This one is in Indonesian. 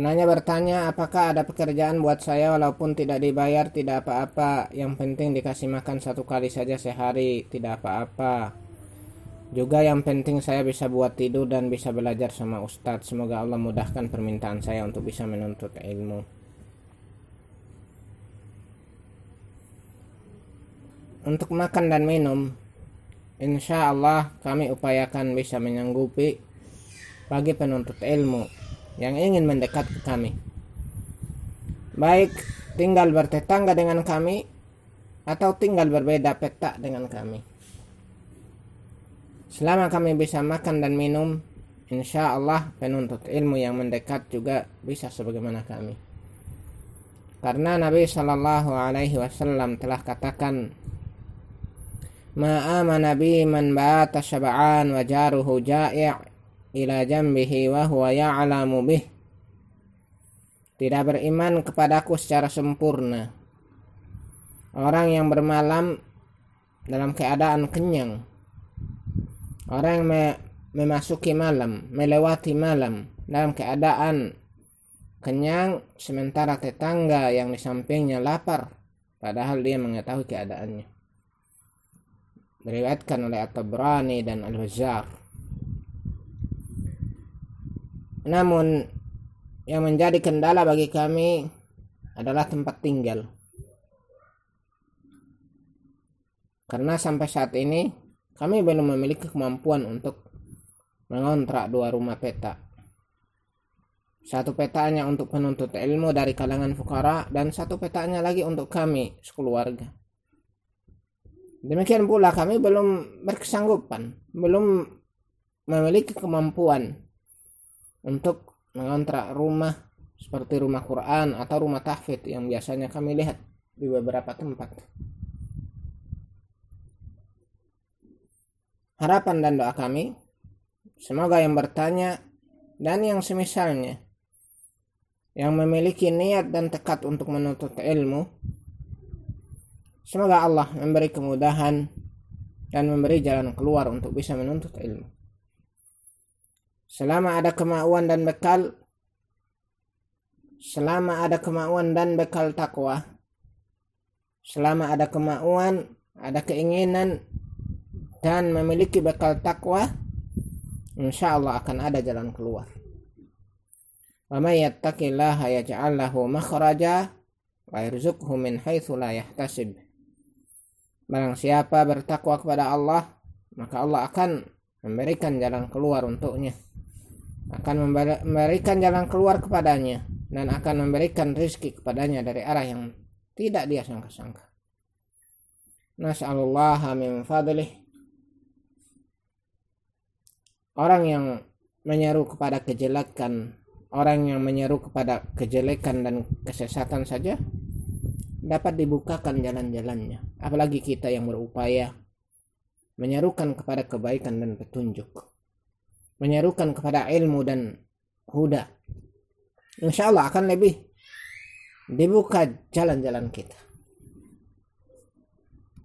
Penanya bertanya, apakah ada pekerjaan buat saya walaupun tidak dibayar, tidak apa-apa. Yang penting dikasih makan satu kali saja sehari, tidak apa-apa. Juga yang penting saya bisa buat tidur dan bisa belajar sama Ustadz. Semoga Allah mudahkan permintaan saya untuk bisa menuntut ilmu. Untuk makan dan minum, insya Allah kami upayakan bisa menyanggupi bagi penuntut ilmu yang ingin mendekat ke kami. Baik tinggal bertetangga dengan kami atau tinggal berbeda peta dengan kami. Selama kami bisa makan dan minum, insya Allah penuntut ilmu yang mendekat juga bisa sebagaimana kami. Karena Nabi Shallallahu Alaihi Wasallam telah katakan, "Ma Nabi man bata syab'an wa ja'i' ila jambihi wa huwa ya'lamu bih. Tidak beriman kepadaku secara sempurna. Orang yang bermalam dalam keadaan kenyang. Orang yang me memasuki malam melewati malam dalam keadaan kenyang sementara tetangga yang di sampingnya lapar padahal dia mengetahui keadaannya. Diriwayatkan oleh At-Tabrani dan Al-Bazzar Namun yang menjadi kendala bagi kami adalah tempat tinggal. Karena sampai saat ini kami belum memiliki kemampuan untuk mengontrak dua rumah peta. Satu petanya untuk penuntut ilmu dari kalangan fukara dan satu petanya lagi untuk kami sekeluarga. Demikian pula kami belum berkesanggupan, belum memiliki kemampuan untuk mengontrak rumah seperti rumah Quran atau rumah tahfidz yang biasanya kami lihat di beberapa tempat. Harapan dan doa kami semoga yang bertanya dan yang semisalnya yang memiliki niat dan tekad untuk menuntut ilmu semoga Allah memberi kemudahan dan memberi jalan keluar untuk bisa menuntut ilmu selama ada kemauan dan bekal selama ada kemauan dan bekal takwa selama ada kemauan ada keinginan dan memiliki bekal takwa insya Allah akan ada jalan keluar. Yattaqillaha yaj'al lahu makhraja wa yarzuqhu min haitsu la yahtasib. Barang siapa bertakwa kepada Allah maka Allah akan memberikan jalan keluar untuknya akan memberikan jalan keluar kepadanya dan akan memberikan rezeki kepadanya dari arah yang tidak dia sangka-sangka. Nas'alullah min fadlih. Orang yang menyeru kepada kejelekan, orang yang menyeru kepada kejelekan dan kesesatan saja dapat dibukakan jalan-jalannya. Apalagi kita yang berupaya menyerukan kepada kebaikan dan petunjuk menyerukan kepada ilmu dan huda. Insya Allah akan lebih dibuka jalan-jalan kita